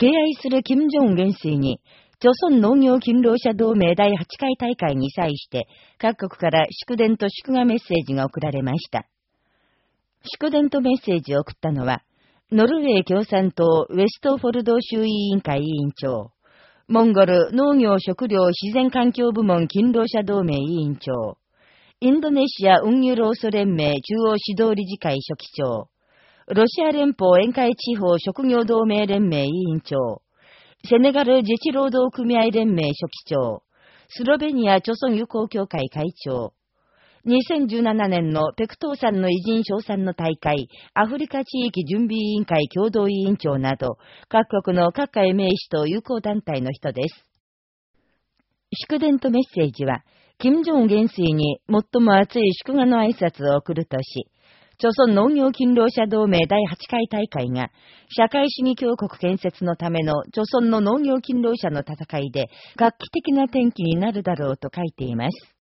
敬愛する金正恩元帥に、朝鮮農業勤労者同盟第8回大会に際して、各国から祝電と祝賀メッセージが送られました。祝電とメッセージを送ったのは、ノルウェー共産党ウェストフォルド州委員会委員長、モンゴル農業食料自然環境部門勤労者同盟委員長、インドネシア運輸労組連盟中央指導理事会書記長、ロシア連邦沿海地方職業同盟連盟委員長、セネガル自治労働組合連盟書記長、スロベニア朝鮮友好協会会長、2017年のペクトーさんの偉人賞賛の大会、アフリカ地域準備委員会共同委員長など、各国の各界名士と友好団体の人です。祝電とメッセージは、金正恩元帥に最も熱い祝賀の挨拶を送るとし、朝鮮農業勤労者同盟第8回大会が、社会主義強国建設のための朝鮮の農業勤労者の戦いで、画期的な転機になるだろうと書いています。